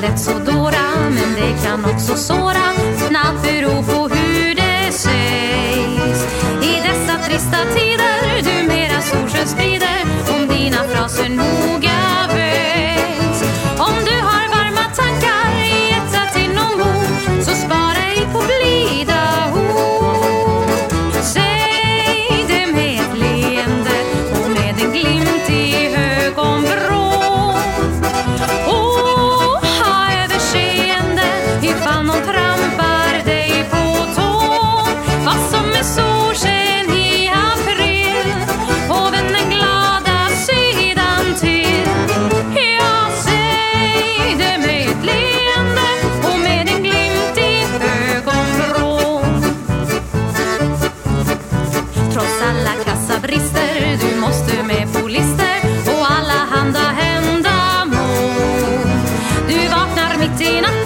lätt så dåra men det kan också såra. Snabbt beror på hur det ser Marina.